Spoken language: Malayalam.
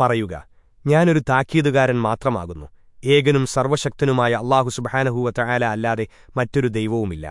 പറയുക ഞാനൊരു താക്കീതുകാരൻ മാത്രമാകുന്നു. ഏകനും സർവശക്തനുമായ അള്ളാഹു സുബഹാനഹൂവ തആല അല്ലാതെ മറ്റൊരു ദൈവവുമില്ല.